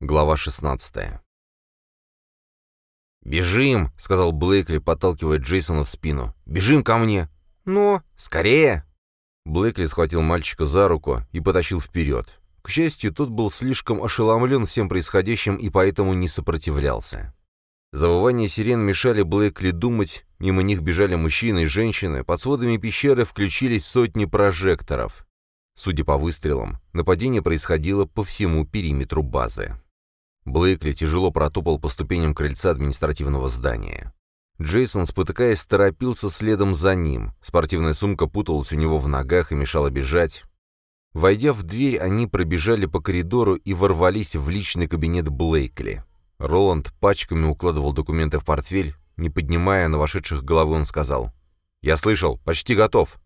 Глава 16 «Бежим!» — сказал Блейкли, подталкивая Джейсона в спину. «Бежим ко мне!» «Ну, скорее!» Блейкли схватил мальчика за руку и потащил вперед. К счастью, тот был слишком ошеломлен всем происходящим и поэтому не сопротивлялся. Завывания сирен мешали Блейкли думать, мимо них бежали мужчины и женщины, под сводами пещеры включились сотни прожекторов. Судя по выстрелам, нападение происходило по всему периметру базы. Блейкли тяжело протопал по ступеням крыльца административного здания. Джейсон, спотыкаясь, торопился следом за ним. Спортивная сумка путалась у него в ногах и мешала бежать. Войдя в дверь, они пробежали по коридору и ворвались в личный кабинет Блейкли. Роланд пачками укладывал документы в портфель. Не поднимая на вошедших головы, он сказал. «Я слышал, почти готов».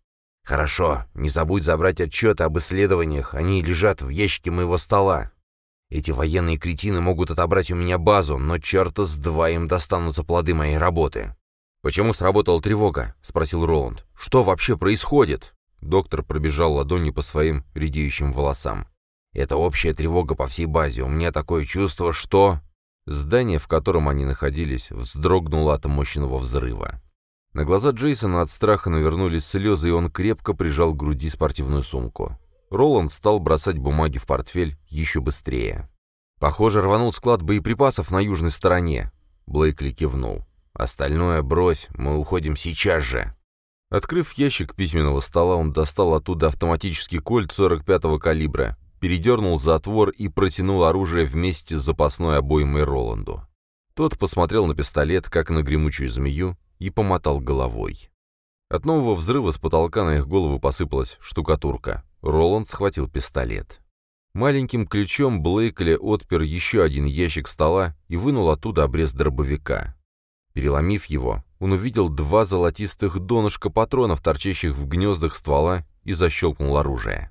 «Хорошо, не забудь забрать отчеты об исследованиях, они лежат в ящике моего стола. Эти военные кретины могут отобрать у меня базу, но черта с два им достанутся плоды моей работы». «Почему сработала тревога?» — спросил Роланд. «Что вообще происходит?» Доктор пробежал ладонью по своим редеющим волосам. «Это общая тревога по всей базе. У меня такое чувство, что...» Здание, в котором они находились, вздрогнуло от мощного взрыва. На глаза Джейсона от страха навернулись слезы, и он крепко прижал к груди спортивную сумку. Роланд стал бросать бумаги в портфель еще быстрее. «Похоже, рванул склад боеприпасов на южной стороне». Блейкли кивнул. «Остальное брось, мы уходим сейчас же». Открыв ящик письменного стола, он достал оттуда автоматический кольт 45-го калибра, передернул затвор и протянул оружие вместе с запасной обоймой Роланду. Тот посмотрел на пистолет, как на гремучую змею, и помотал головой. От нового взрыва с потолка на их голову посыпалась штукатурка. Роланд схватил пистолет. Маленьким ключом Блейкли отпер еще один ящик стола и вынул оттуда обрез дробовика. Переломив его, он увидел два золотистых донышка патронов, торчащих в гнездах ствола, и защелкнул оружие.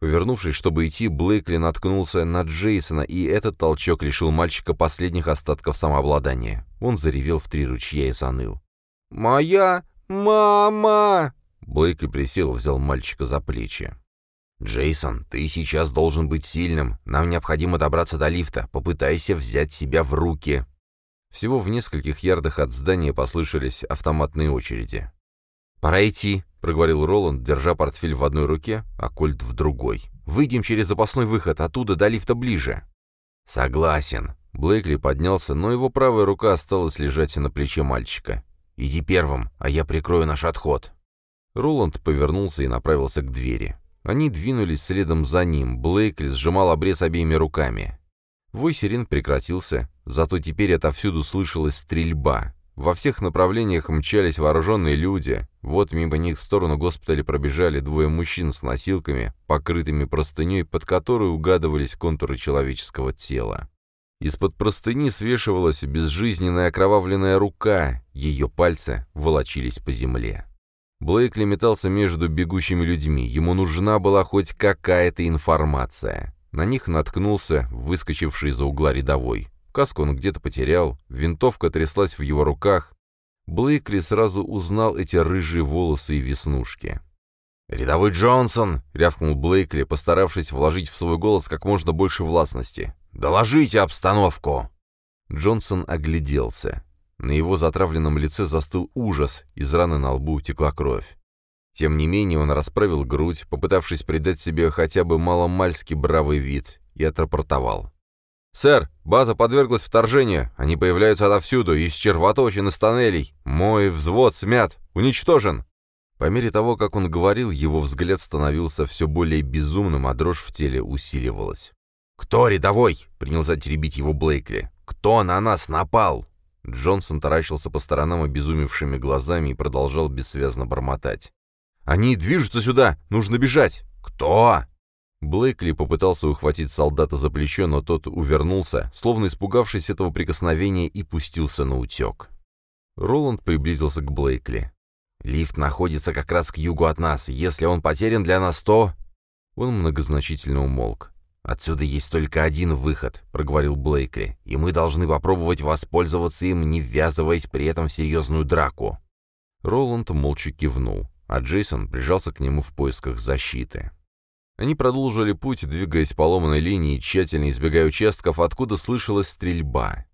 Повернувшись, чтобы идти, Блейкли наткнулся на Джейсона, и этот толчок лишил мальчика последних остатков самообладания. Он заревел в три ручья и заныл. «Моя мама!» Блейкли присел взял мальчика за плечи. «Джейсон, ты сейчас должен быть сильным. Нам необходимо добраться до лифта. Попытайся взять себя в руки». Всего в нескольких ярдах от здания послышались автоматные очереди. «Пора идти», — проговорил Роланд, держа портфель в одной руке, а кольт в другой. «Выйдем через запасной выход, оттуда до лифта ближе». «Согласен». Блейкли поднялся, но его правая рука осталась лежать на плече мальчика. «Иди первым, а я прикрою наш отход». Роланд повернулся и направился к двери. Они двинулись следом за ним, Блейкли сжимал обрез обеими руками. Вой сирен прекратился, зато теперь отовсюду слышалась стрельба. Во всех направлениях мчались вооруженные люди. Вот мимо них в сторону госпиталя пробежали двое мужчин с носилками, покрытыми простыней, под которой угадывались контуры человеческого тела. Из-под простыни свешивалась безжизненная окровавленная рука, ее пальцы волочились по земле. Блейкли метался между бегущими людьми, ему нужна была хоть какая-то информация. На них наткнулся выскочивший из-за угла рядовой. Каску он где-то потерял, винтовка тряслась в его руках. Блейкли сразу узнал эти рыжие волосы и веснушки. «Рядовой Джонсон!» — рявкнул Блейкли, постаравшись вложить в свой голос как можно больше властности. «Доложите обстановку!» Джонсон огляделся. На его затравленном лице застыл ужас, из раны на лбу текла кровь. Тем не менее он расправил грудь, попытавшись придать себе хотя бы маломальски бравый вид, и отрапортовал. «Сэр, база подверглась вторжению. Они появляются отовсюду, из червоточин, из тоннелей. Мой взвод смят, уничтожен». По мере того, как он говорил, его взгляд становился все более безумным, а дрожь в теле усиливалась. «Кто рядовой?» — принялся теребить его Блейкли. «Кто на нас напал?» Джонсон таращился по сторонам обезумевшими глазами и продолжал бессвязно бормотать. «Они движутся сюда! Нужно бежать!» «Кто?» Блейкли попытался ухватить солдата за плечо, но тот увернулся, словно испугавшись этого прикосновения, и пустился на утек. Роланд приблизился к Блейкли. «Лифт находится как раз к югу от нас. Если он потерян для нас, то...» Он многозначительно умолк. «Отсюда есть только один выход», — проговорил Блейкли, «и мы должны попробовать воспользоваться им, не ввязываясь при этом в серьезную драку». Роланд молча кивнул, а Джейсон прижался к нему в поисках защиты. Они продолжили путь, двигаясь по ломаной линии, тщательно избегая участков, откуда слышалась стрельба.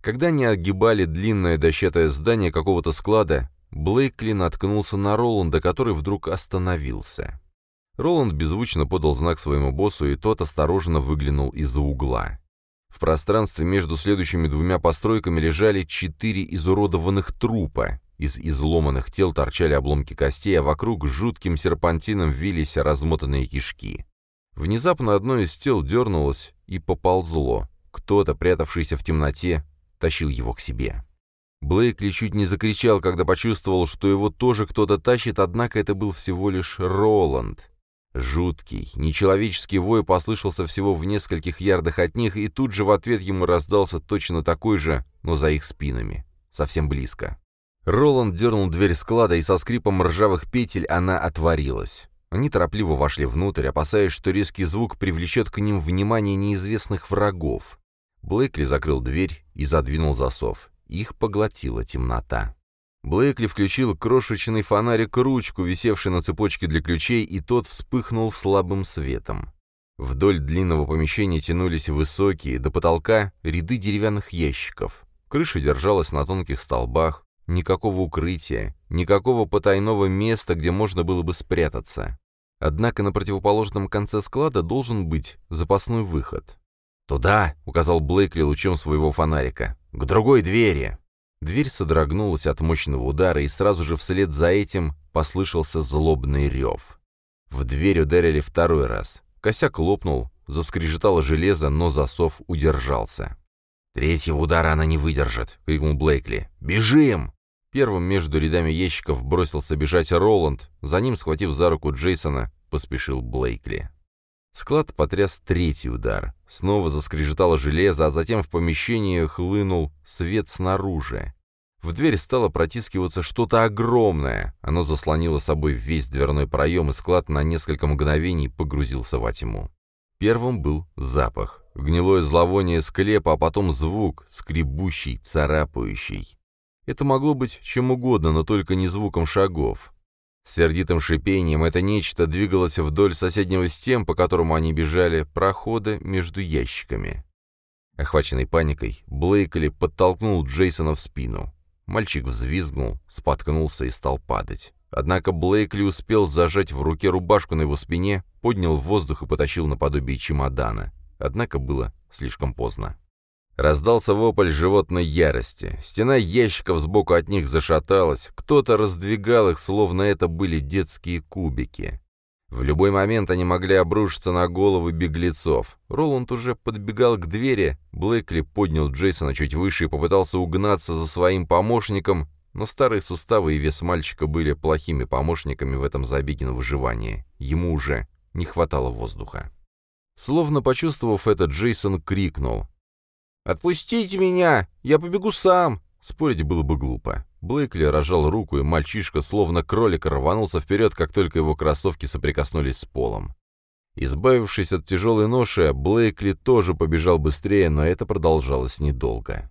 Когда они огибали длинное дощатое здание какого-то склада, Блейкли наткнулся на Роланда, который вдруг остановился. Роланд беззвучно подал знак своему боссу, и тот осторожно выглянул из-за угла. В пространстве между следующими двумя постройками лежали четыре изуродованных трупа. Из изломанных тел торчали обломки костей, а вокруг жутким серпантином вились размотанные кишки. Внезапно одно из тел дернулось и поползло. Кто-то, прятавшийся в темноте, тащил его к себе. Блейкли чуть не закричал, когда почувствовал, что его тоже кто-то тащит, однако это был всего лишь Роланд. Жуткий, нечеловеческий вой послышался всего в нескольких ярдах от них, и тут же в ответ ему раздался точно такой же, но за их спинами, совсем близко. Роланд дернул дверь склада, и со скрипом ржавых петель она отворилась. Они торопливо вошли внутрь, опасаясь, что резкий звук привлечет к ним внимание неизвестных врагов. Блейкли закрыл дверь и задвинул засов. Их поглотила темнота. Блейкли включил крошечный фонарик-ручку, висевший на цепочке для ключей, и тот вспыхнул слабым светом. Вдоль длинного помещения тянулись высокие, до потолка, ряды деревянных ящиков. Крыша держалась на тонких столбах, никакого укрытия, никакого потайного места, где можно было бы спрятаться. Однако на противоположном конце склада должен быть запасной выход. «Туда!» — указал Блейкли лучом своего фонарика. «К другой двери!» Дверь содрогнулась от мощного удара, и сразу же вслед за этим послышался злобный рев. В дверь ударили второй раз. Косяк лопнул, заскрежетало железо, но засов удержался. «Третьего удара она не выдержит!» — крикнул Блейкли. «Бежим!» Первым между рядами ящиков бросился бежать Роланд, за ним, схватив за руку Джейсона, поспешил Блейкли. Склад потряс третий удар. Снова заскрежетало железо, а затем в помещении хлынул свет снаружи. В дверь стало протискиваться что-то огромное. Оно заслонило собой весь дверной проем, и склад на несколько мгновений погрузился во тьму. Первым был запах. Гнилое зловоние склепа, а потом звук, скребущий, царапающий. Это могло быть чем угодно, но только не звуком шагов. С сердитым шипением это нечто двигалось вдоль соседнего стен, по которому они бежали, прохода между ящиками. Охваченный паникой, Блейкли подтолкнул Джейсона в спину. Мальчик взвизгнул, споткнулся и стал падать. Однако Блейкли успел зажать в руке рубашку на его спине, поднял в воздух и потащил наподобие чемодана. Однако было слишком поздно. Раздался вопль животной ярости. Стена ящиков сбоку от них зашаталась. Кто-то раздвигал их, словно это были детские кубики. В любой момент они могли обрушиться на головы беглецов. Роланд уже подбегал к двери. Блэкли поднял Джейсона чуть выше и попытался угнаться за своим помощником, но старые суставы и вес мальчика были плохими помощниками в этом забеге на выживание. Ему уже не хватало воздуха. Словно почувствовав это, Джейсон крикнул. «Отпустите меня! Я побегу сам!» Спорить было бы глупо. Блейкли рожал руку, и мальчишка, словно кролик, рванулся вперед, как только его кроссовки соприкоснулись с полом. Избавившись от тяжелой ноши, Блейкли тоже побежал быстрее, но это продолжалось недолго.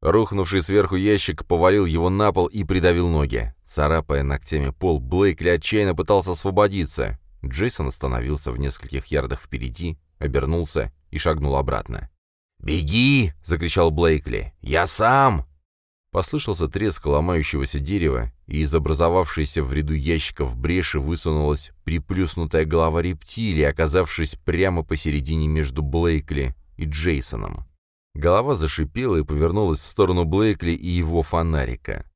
Рухнувший сверху ящик повалил его на пол и придавил ноги. Царапая ногтями пол, Блейкли отчаянно пытался освободиться. Джейсон остановился в нескольких ярдах впереди, обернулся и шагнул обратно. «Беги!» — закричал Блейкли. «Я сам!» Послышался треск ломающегося дерева, и из образовавшейся в ряду ящиков бреши высунулась приплюснутая голова рептилии, оказавшись прямо посередине между Блейкли и Джейсоном. Голова зашипела и повернулась в сторону Блейкли и его фонарика.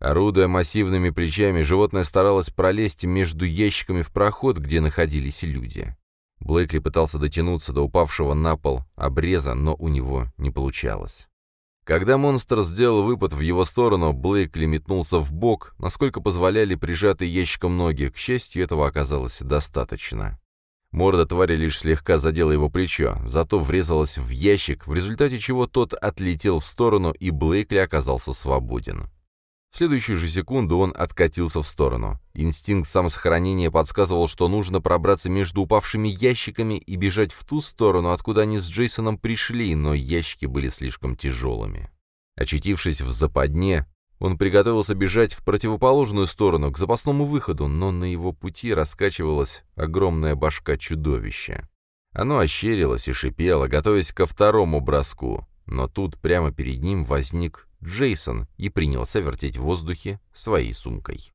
Орудуя массивными плечами, животное старалось пролезть между ящиками в проход, где находились люди. Блейкли пытался дотянуться до упавшего на пол обреза, но у него не получалось. Когда монстр сделал выпад в его сторону, Блейкли метнулся в бок, насколько позволяли прижатые ящиком ноги. К счастью, этого оказалось достаточно. Морда твари лишь слегка задела его плечо, зато врезалась в ящик, в результате чего тот отлетел в сторону, и Блейкли оказался свободен. В следующую же секунду он откатился в сторону. Инстинкт самосохранения подсказывал, что нужно пробраться между упавшими ящиками и бежать в ту сторону, откуда они с Джейсоном пришли, но ящики были слишком тяжелыми. Очутившись в западне, Он приготовился бежать в противоположную сторону, к запасному выходу, но на его пути раскачивалась огромная башка чудовища. Оно ощерилось и шипело, готовясь ко второму броску, но тут прямо перед ним возник Джейсон и принялся вертеть в воздухе своей сумкой.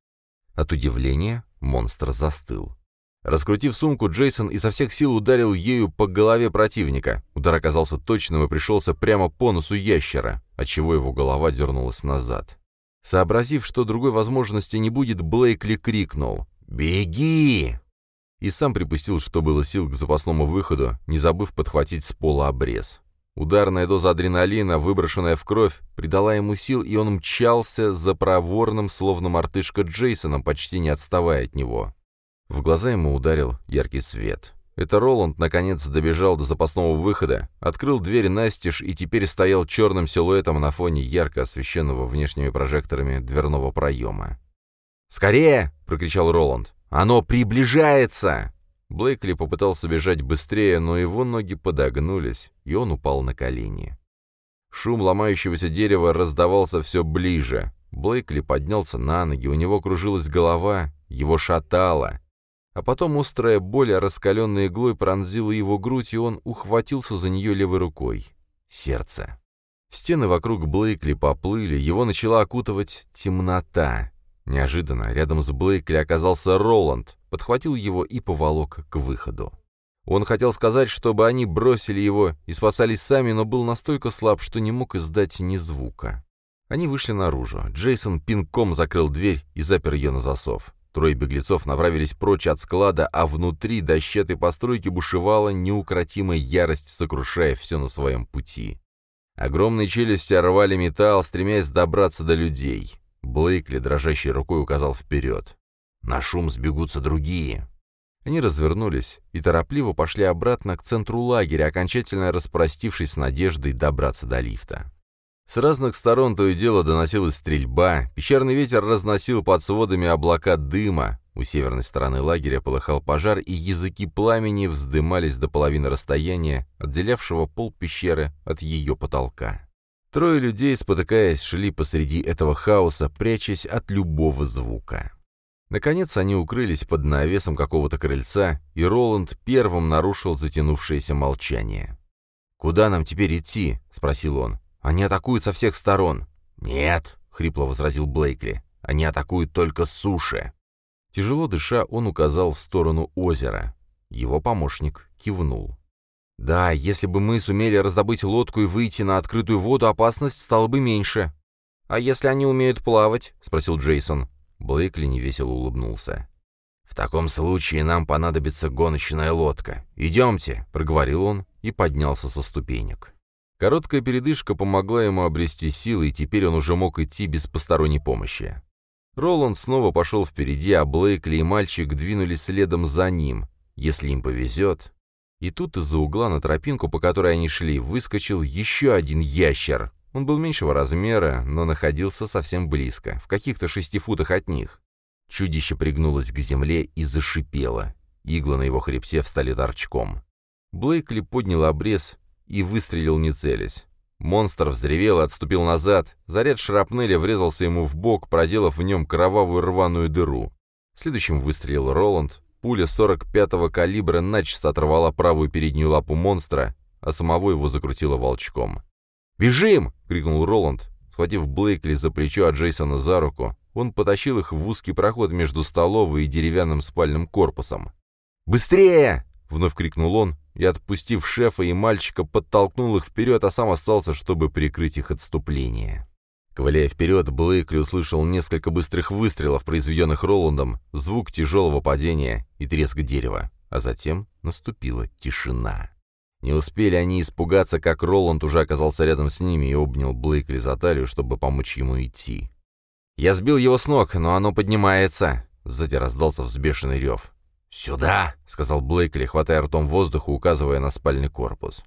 От удивления монстр застыл. Раскрутив сумку, Джейсон изо всех сил ударил ею по голове противника. Удар оказался точным и пришелся прямо по носу ящера, отчего его голова дернулась назад. Сообразив, что другой возможности не будет, Блейкли крикнул «Беги!» и сам припустил, что было сил к запасному выходу, не забыв подхватить с пола обрез. Ударная доза адреналина, выброшенная в кровь, придала ему сил, и он мчался за проворным, словно мартышка Джейсоном, почти не отставая от него. В глаза ему ударил яркий свет. Это Роланд, наконец, добежал до запасного выхода, открыл дверь настежь и теперь стоял черным силуэтом на фоне ярко освещенного внешними прожекторами дверного проема. «Скорее!» — прокричал Роланд. «Оно приближается!» Блейкли попытался бежать быстрее, но его ноги подогнулись, и он упал на колени. Шум ломающегося дерева раздавался все ближе. Блейкли поднялся на ноги, у него кружилась голова, его шатало. А потом острая боль, раскаленной иглой пронзила его грудь, и он ухватился за нее левой рукой. Сердце. Стены вокруг Блейкли поплыли, его начала окутывать темнота. Неожиданно рядом с Блейкли оказался Роланд, подхватил его и поволок к выходу. Он хотел сказать, чтобы они бросили его и спасались сами, но был настолько слаб, что не мог издать ни звука. Они вышли наружу. Джейсон пинком закрыл дверь и запер ее на засов. Трое беглецов направились прочь от склада, а внутри дощатой постройки бушевала неукротимая ярость, сокрушая все на своем пути. Огромные челюсти рвали металл, стремясь добраться до людей. Блейкли дрожащей рукой указал вперед. «На шум сбегутся другие». Они развернулись и торопливо пошли обратно к центру лагеря, окончательно распростившись с надеждой добраться до лифта. С разных сторон то и дело доносилась стрельба, пещерный ветер разносил под сводами облака дыма, у северной стороны лагеря полыхал пожар, и языки пламени вздымались до половины расстояния, отделявшего пол пещеры от ее потолка. Трое людей, спотыкаясь, шли посреди этого хаоса, прячась от любого звука. Наконец они укрылись под навесом какого-то крыльца, и Роланд первым нарушил затянувшееся молчание. «Куда нам теперь идти?» — спросил он. Они атакуют со всех сторон». «Нет», — хрипло возразил Блейкли, — «они атакуют только с суши». Тяжело дыша, он указал в сторону озера. Его помощник кивнул. «Да, если бы мы сумели раздобыть лодку и выйти на открытую воду, опасность стала бы меньше». «А если они умеют плавать?» — спросил Джейсон. Блейкли невесело улыбнулся. «В таком случае нам понадобится гоночная лодка. Идемте», — проговорил он и поднялся со ступенек. Короткая передышка помогла ему обрести силы, и теперь он уже мог идти без посторонней помощи. Роланд снова пошел впереди, а Блейкли и мальчик двинулись следом за ним, если им повезет. И тут из-за угла на тропинку, по которой они шли, выскочил еще один ящер. Он был меньшего размера, но находился совсем близко, в каких-то шести футах от них. Чудище пригнулось к земле и зашипело. Иглы на его хребте встали торчком. Блейкли поднял обрез и выстрелил не целясь. Монстр взревел и отступил назад. Заряд шрапнели врезался ему в бок, проделав в нем кровавую рваную дыру. Следующим выстрелил Роланд. Пуля 45-го калибра начисто оторвала правую переднюю лапу монстра, а самого его закрутило волчком. «Бежим!» — крикнул Роланд. Схватив Блейкли за плечо, а Джейсона за руку, он потащил их в узкий проход между столовой и деревянным спальным корпусом. «Быстрее!» — вновь крикнул он, и, отпустив шефа и мальчика, подтолкнул их вперед, а сам остался, чтобы прикрыть их отступление. Ковыляя вперед, Блейкли услышал несколько быстрых выстрелов, произведенных Роландом, звук тяжелого падения и треск дерева, а затем наступила тишина. Не успели они испугаться, как Роланд уже оказался рядом с ними и обнял Блейкли за талию, чтобы помочь ему идти. «Я сбил его с ног, но оно поднимается!» Сзади раздался взбешенный рев. «Сюда!» — сказал Блейкли, хватая ртом воздуха, указывая на спальный корпус.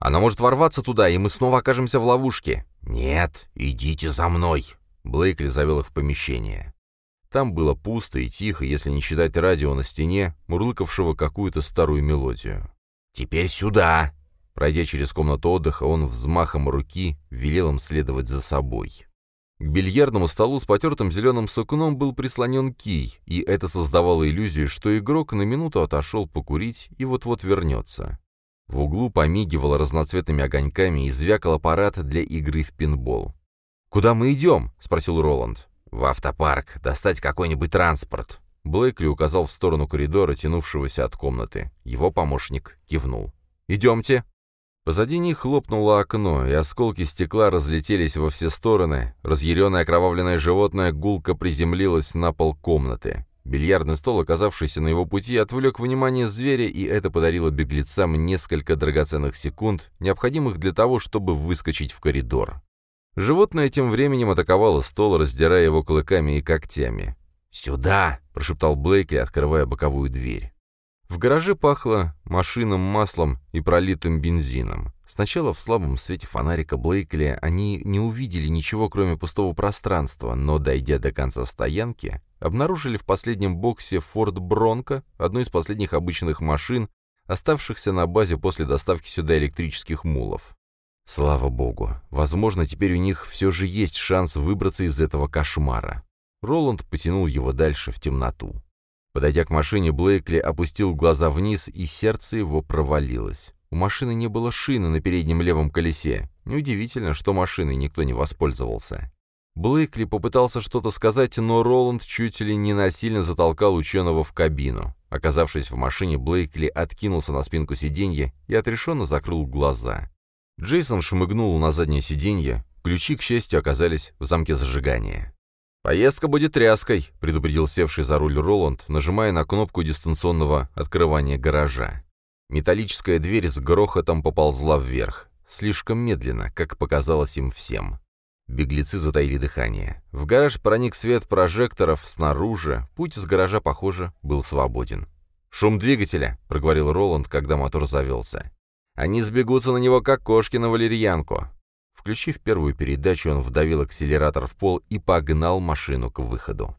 «Она может ворваться туда, и мы снова окажемся в ловушке». «Нет, идите за мной!» Блейкли завел их в помещение. Там было пусто и тихо, если не считать радио на стене, мурлыкавшего какую-то старую мелодию. «Теперь сюда!» Пройдя через комнату отдыха, он взмахом руки велел им следовать за собой. К бильярдному столу с потертым зеленым сукном был прислонен кий, и это создавало иллюзию, что игрок на минуту отошел покурить и вот-вот вернется. В углу помигивало разноцветными огоньками и звякал аппарат для игры в пинбол. «Куда мы идем?» — спросил Роланд. «В автопарк. Достать какой-нибудь транспорт». Блэкли указал в сторону коридора, тянувшегося от комнаты. Его помощник кивнул. «Идемте». Позади них хлопнуло окно, и осколки стекла разлетелись во все стороны. Разъяренное окровавленное животное гулко приземлилось на пол комнаты. Бильярдный стол, оказавшийся на его пути, отвлек внимание зверя, и это подарило беглецам несколько драгоценных секунд, необходимых для того, чтобы выскочить в коридор. Животное тем временем атаковало стол, раздирая его клыками и когтями. «Сюда!» — прошептал Блейки, открывая боковую дверь. В гараже пахло машинным маслом и пролитым бензином. Сначала в слабом свете фонарика Блейкли они не увидели ничего, кроме пустого пространства, но, дойдя до конца стоянки, обнаружили в последнем боксе Ford Bronco, одну из последних обычных машин, оставшихся на базе после доставки сюда электрических мулов. Слава богу, возможно, теперь у них все же есть шанс выбраться из этого кошмара. Роланд потянул его дальше в темноту. Подойдя к машине, Блейкли опустил глаза вниз, и сердце его провалилось. У машины не было шины на переднем левом колесе. Неудивительно, что машиной никто не воспользовался. Блейкли попытался что-то сказать, но Роланд чуть ли не насильно затолкал ученого в кабину. Оказавшись в машине, Блейкли откинулся на спинку сиденья и отрешенно закрыл глаза. Джейсон шмыгнул на заднее сиденье, ключи, к счастью, оказались в замке зажигания. «Поездка будет тряской», — предупредил севший за руль Роланд, нажимая на кнопку дистанционного открывания гаража. Металлическая дверь с грохотом поползла вверх. Слишком медленно, как показалось им всем. Беглецы затаили дыхание. В гараж проник свет прожекторов снаружи. Путь из гаража, похоже, был свободен. «Шум двигателя», — проговорил Роланд, когда мотор завелся. «Они сбегутся на него, как кошки на валерьянку. Включив первую передачу, он вдавил акселератор в пол и погнал машину к выходу.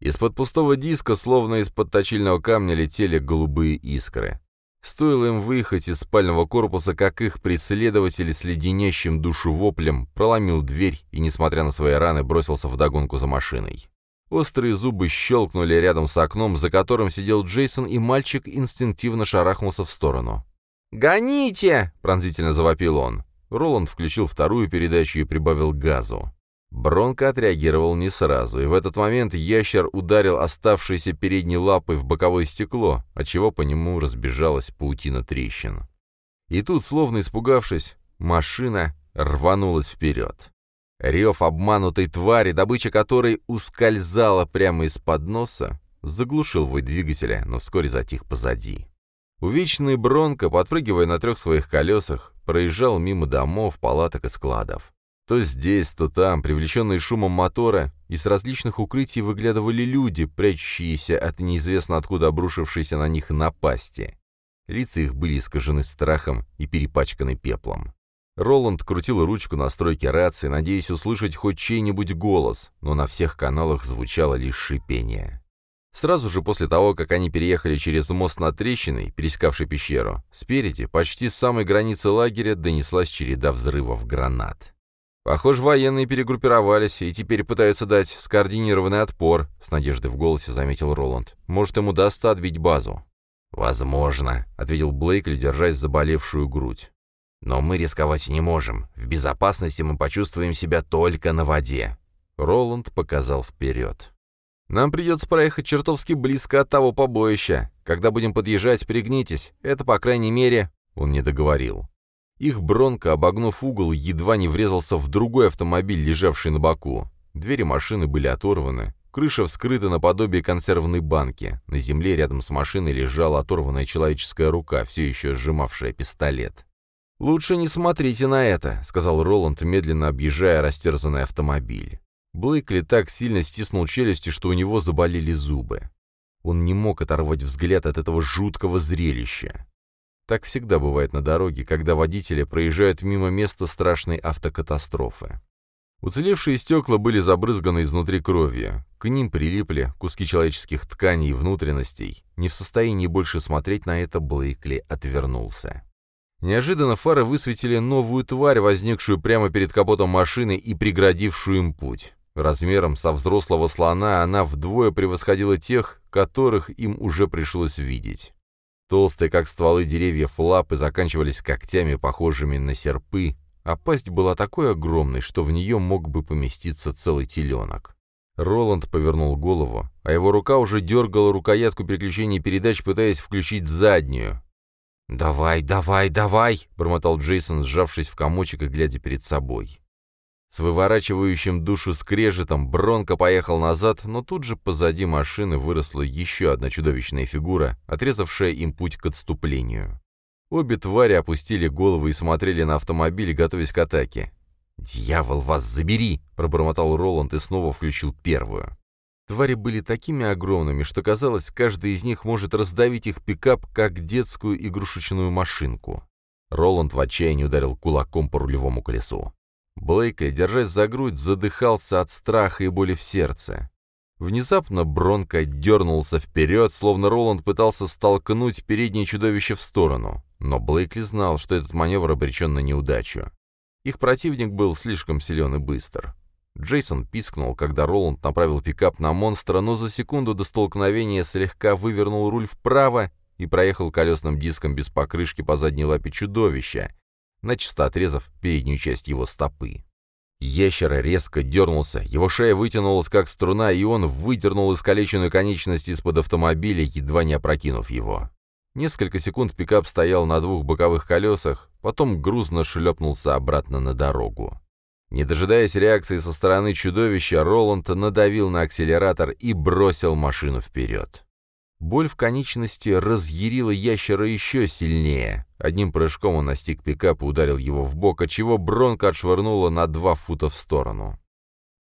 Из-под пустого диска, словно из-под точильного камня, летели голубые искры. Стоило им выехать из спального корпуса, как их преследователь с леденящим душу воплем проломил дверь и, несмотря на свои раны, бросился вдогонку за машиной. Острые зубы щелкнули рядом с окном, за которым сидел Джейсон, и мальчик инстинктивно шарахнулся в сторону. «Гоните!» — пронзительно завопил он. Роланд включил вторую передачу и прибавил газу. Бронко отреагировал не сразу, и в этот момент ящер ударил оставшейся передней лапой в боковое стекло, отчего по нему разбежалась паутина трещин. И тут, словно испугавшись, машина рванулась вперед. Рев обманутой твари, добыча которой ускользала прямо из-под носа, заглушил вой двигателя, но вскоре затих позади. Увечный Бронко, подпрыгивая на трех своих колесах, проезжал мимо домов, палаток и складов. То здесь, то там, привлеченные шумом мотора, из различных укрытий выглядывали люди, прячущиеся от неизвестно откуда обрушившейся на них напасти. Лица их были искажены страхом и перепачканы пеплом. Роланд крутил ручку настройки рации, надеясь услышать хоть чей-нибудь голос, но на всех каналах звучало лишь шипение. Сразу же после того, как они переехали через мост над трещиной, пересекавший пещеру, спереди, почти с самой границы лагеря, донеслась череда взрывов гранат. «Похоже, военные перегруппировались и теперь пытаются дать скоординированный отпор», — с надеждой в голосе заметил Роланд. «Может, им удастся отбить базу?» «Возможно», — ответил Блейкли, держась заболевшую грудь. «Но мы рисковать не можем. В безопасности мы почувствуем себя только на воде». Роланд показал вперед. Нам придется проехать чертовски близко от того побоища. Когда будем подъезжать, пригнитесь. Это, по крайней мере...» Он не договорил. Их Бронко, обогнув угол, едва не врезался в другой автомобиль, лежавший на боку. Двери машины были оторваны. Крыша вскрыта наподобие консервной банки. На земле рядом с машиной лежала оторванная человеческая рука, все еще сжимавшая пистолет. «Лучше не смотрите на это», — сказал Роланд, медленно объезжая растерзанный автомобиль. Блейкли так сильно стиснул челюсти, что у него заболели зубы. Он не мог оторвать взгляд от этого жуткого зрелища. Так всегда бывает на дороге, когда водители проезжают мимо места страшной автокатастрофы. Уцелевшие стекла были забрызганы изнутри кровью. К ним прилипли куски человеческих тканей и внутренностей. Не в состоянии больше смотреть на это, Блейкли отвернулся. Неожиданно фары высветили новую тварь, возникшую прямо перед капотом машины и преградившую им путь. Размером со взрослого слона она вдвое превосходила тех, которых им уже пришлось видеть. Толстые, как стволы деревьев, лапы заканчивались когтями, похожими на серпы, а пасть была такой огромной, что в нее мог бы поместиться целый теленок. Роланд повернул голову, а его рука уже дергала рукоятку переключения передач, пытаясь включить заднюю. «Давай, давай, давай!» — бормотал Джейсон, сжавшись в комочек и глядя перед собой. С выворачивающим душу скрежетом Бронко поехал назад, но тут же позади машины выросла еще одна чудовищная фигура, отрезавшая им путь к отступлению. Обе твари опустили головы и смотрели на автомобиль, готовясь к атаке. «Дьявол, вас забери!» — пробормотал Роланд и снова включил первую. Твари были такими огромными, что казалось, каждый из них может раздавить их пикап, как детскую игрушечную машинку. Роланд в отчаянии ударил кулаком по рулевому колесу. Блейка, держась за грудь, задыхался от страха и боли в сердце. Внезапно Бронко дернулся вперед, словно Роланд пытался столкнуть переднее чудовище в сторону. Но Блейкли знал, что этот маневр обречен на неудачу. Их противник был слишком силен и быстр. Джейсон пискнул, когда Роланд направил пикап на монстра, но за секунду до столкновения слегка вывернул руль вправо и проехал колесным диском без покрышки по задней лапе чудовища, начисто отрезав переднюю часть его стопы. Ящер резко дернулся, его шея вытянулась как струна, и он выдернул искалеченную конечность из-под автомобиля, едва не опрокинув его. Несколько секунд пикап стоял на двух боковых колесах, потом грузно шлепнулся обратно на дорогу. Не дожидаясь реакции со стороны чудовища, Роланд надавил на акселератор и бросил машину вперед. Боль в конечности разъярила ящера еще сильнее. Одним прыжком он настиг пикап и ударил его в бок, отчего Бронко отшвырнуло на два фута в сторону.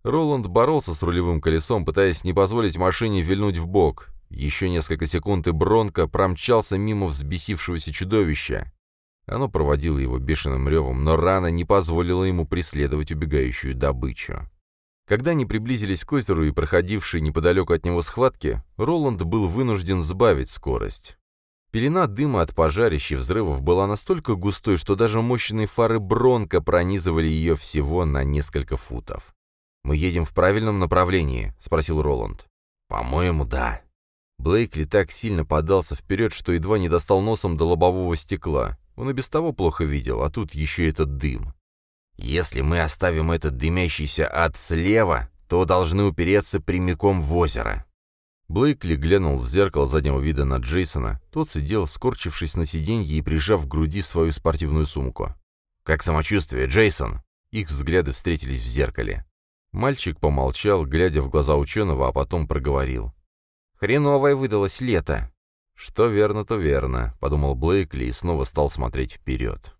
Роланд боролся с рулевым колесом, пытаясь не позволить машине вильнуть в бок. Еще несколько секунд, и Бронко промчался мимо взбесившегося чудовища. Оно проводило его бешеным ревом, но рана не позволила ему преследовать убегающую добычу. Когда они приблизились к озеру и проходившей неподалеку от него схватки, Роланд был вынужден сбавить скорость. Пелена дыма от пожарищ и взрывов была настолько густой, что даже мощные фары Бронко пронизывали ее всего на несколько футов. «Мы едем в правильном направлении?» — спросил Роланд. «По-моему, да». Блейкли так сильно подался вперед, что едва не достал носом до лобового стекла. Он и без того плохо видел, а тут еще этот дым. Если мы оставим этот дымящийся ад слева, то должны упереться прямиком в озеро». Блейкли глянул в зеркало заднего вида на Джейсона. Тот сидел, скорчившись на сиденье и прижав к груди свою спортивную сумку. «Как самочувствие, Джейсон?» Их взгляды встретились в зеркале. Мальчик помолчал, глядя в глаза ученого, а потом проговорил. «Хреновое выдалось лето». «Что верно, то верно», — подумал Блейкли и снова стал смотреть вперед.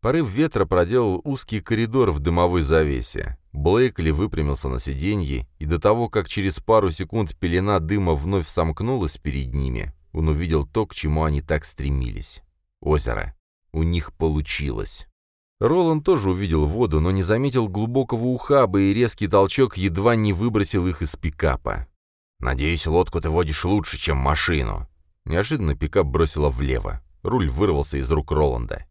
Порыв ветра проделал узкий коридор в дымовой завесе. Блейкли выпрямился на сиденье, и до того, как через пару секунд пелена дыма вновь сомкнулась перед ними, он увидел то, к чему они так стремились. Озеро. У них получилось. Роланд тоже увидел воду, но не заметил глубокого ухаба, и резкий толчок едва не выбросил их из пикапа. «Надеюсь, лодку ты водишь лучше, чем машину». Неожиданно пикап бросило влево. Руль вырвался из рук Роланда.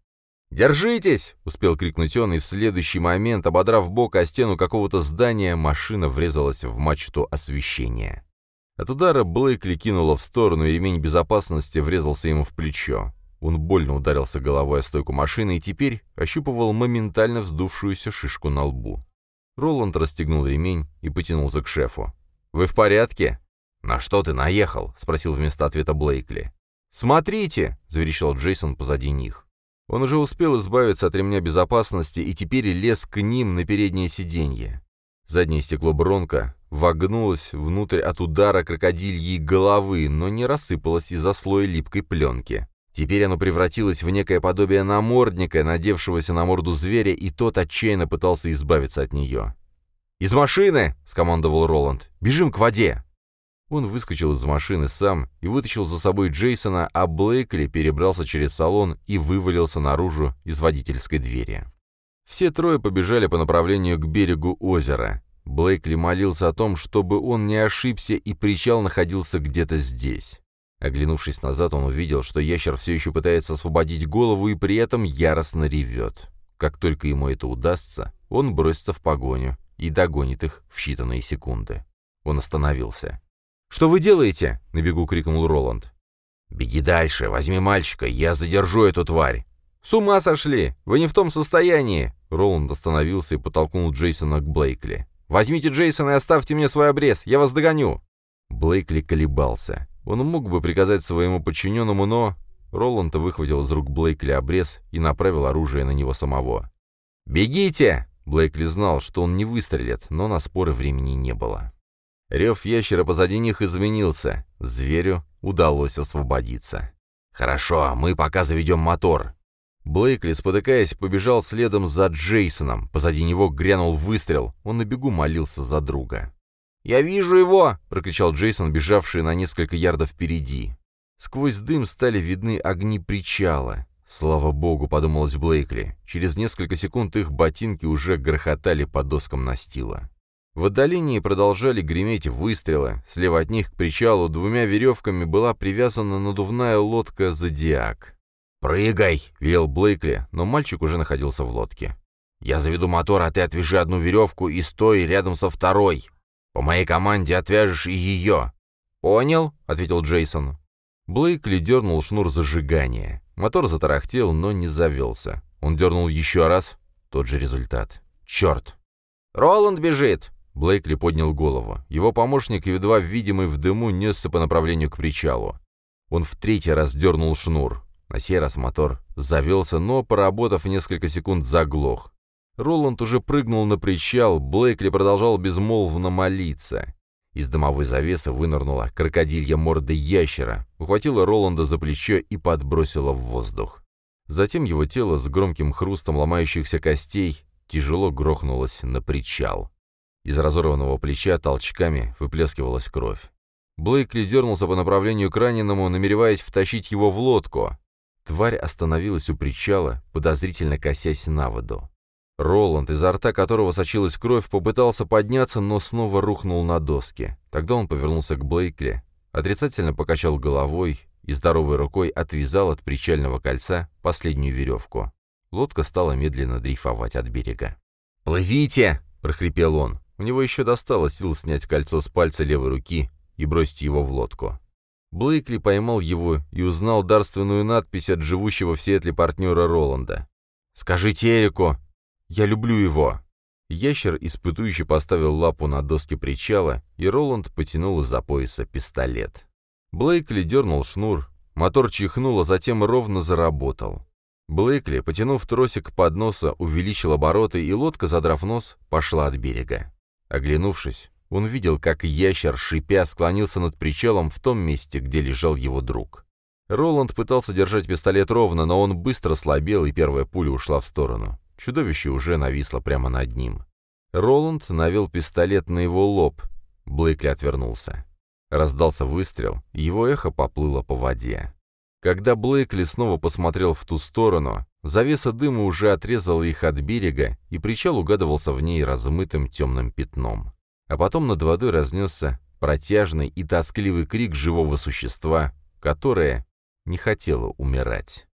«Держитесь!» — успел крикнуть он, и в следующий момент, ободрав бок о стену какого-то здания, машина врезалась в мачту освещения. От удара Блейкли кинуло в сторону, и ремень безопасности врезался ему в плечо. Он больно ударился головой о стойку машины и теперь ощупывал моментально вздувшуюся шишку на лбу. Роланд расстегнул ремень и потянулся к шефу. «Вы в порядке?» «На что ты наехал?» — спросил вместо ответа Блейкли. «Смотрите!» — заверещал Джейсон позади них. Он уже успел избавиться от ремня безопасности и теперь лез к ним на переднее сиденье. Заднее стекло Бронко вогнулось внутрь от удара крокодильей головы, но не рассыпалось из-за слоя липкой пленки. Теперь оно превратилось в некое подобие намордника, надевшегося на морду зверя, и тот отчаянно пытался избавиться от нее. «Из машины!» — скомандовал Роланд. «Бежим к воде!» Он выскочил из машины сам и вытащил за собой Джейсона, а Блейкли перебрался через салон и вывалился наружу из водительской двери. Все трое побежали по направлению к берегу озера. Блейкли молился о том, чтобы он не ошибся и причал находился где-то здесь. Оглянувшись назад, он увидел, что ящер все еще пытается освободить голову и при этом яростно ревет. Как только ему это удастся, он бросится в погоню и догонит их в считанные секунды. Он остановился. «Что вы делаете?» — на бегу крикнул Роланд. «Беги дальше, возьми мальчика, я задержу эту тварь!» «С ума сошли! Вы не в том состоянии!» Роланд остановился и подтолкнул Джейсона к Блейкли. «Возьмите Джейсона и оставьте мне свой обрез, я вас догоню!» Блейкли колебался. Он мог бы приказать своему подчиненному, но... Роланд выхватил из рук Блейкли обрез и направил оружие на него самого. «Бегите!» Блейкли знал, что он не выстрелит, но на споры времени не было. Рев ящера позади них изменился. Зверю удалось освободиться. «Хорошо, мы пока заведем мотор». Блейкли, спотыкаясь, побежал следом за Джейсоном. Позади него грянул выстрел. Он на бегу молился за друга. «Я вижу его!» — прокричал Джейсон, бежавший на несколько ярдов впереди. Сквозь дым стали видны огни причала. «Слава богу», — подумалось Блейкли. Через несколько секунд их ботинки уже грохотали по доскам настила. В отдалении продолжали греметь выстрелы. Слева от них к причалу двумя веревками была привязана надувная лодка «Зодиак». «Прыгай!» — велел Блейкли, но мальчик уже находился в лодке. «Я заведу мотор, а ты отвяжи одну веревку и стой рядом со второй. По моей команде отвяжешь и ее». «Понял», — ответил Джейсон. Блейкли дернул шнур зажигания. Мотор затарахтел, но не завелся. Он дернул еще раз. Тот же результат. «Черт!» «Роланд бежит!» Блейкли поднял голову. Его помощник, едва видимый в дыму, несся по направлению к причалу. Он в третий раз дернул шнур. На сей раз мотор завелся, но, поработав несколько секунд, заглох. Роланд уже прыгнул на причал, Блейкли продолжал безмолвно молиться. Из дымовой завесы вынырнула крокодилья морда ящера, ухватила Роланда за плечо и подбросила в воздух. Затем его тело с громким хрустом ломающихся костей тяжело грохнулось на причал. Из разорванного плеча толчками выплескивалась кровь. Блейкли дернулся по направлению к раненому, намереваясь втащить его в лодку. Тварь остановилась у причала, подозрительно косясь на воду. Роланд, изо рта которого сочилась кровь, попытался подняться, но снова рухнул на доски. Тогда он повернулся к Блейкли, отрицательно покачал головой и здоровой рукой отвязал от причального кольца последнюю веревку. Лодка стала медленно дрейфовать от берега. «Плывите!» — прохрипел он. У него еще достало сил снять кольцо с пальца левой руки и бросить его в лодку. Блейкли поймал его и узнал дарственную надпись от живущего в Сиэтле партнера Роланда. «Скажите Эрику, я люблю его!» Ящер испытующе поставил лапу на доски причала, и Роланд потянул из-за пояса пистолет. Блейкли дернул шнур, мотор чихнул, а затем ровно заработал. Блейкли, потянув тросик под носа, увеличил обороты, и лодка, задрав нос, пошла от берега. Оглянувшись, он видел, как ящер, шипя, склонился над причалом в том месте, где лежал его друг. Роланд пытался держать пистолет ровно, но он быстро слабел, и первая пуля ушла в сторону. Чудовище уже нависло прямо над ним. Роланд навел пистолет на его лоб. Блейкли отвернулся. Раздался выстрел, его эхо поплыло по воде. Когда Блейкли снова посмотрел в ту сторону, Завеса дыма уже отрезала их от берега, и причал угадывался в ней размытым темным пятном. А потом над водой разнесся протяжный и тоскливый крик живого существа, которое не хотело умирать.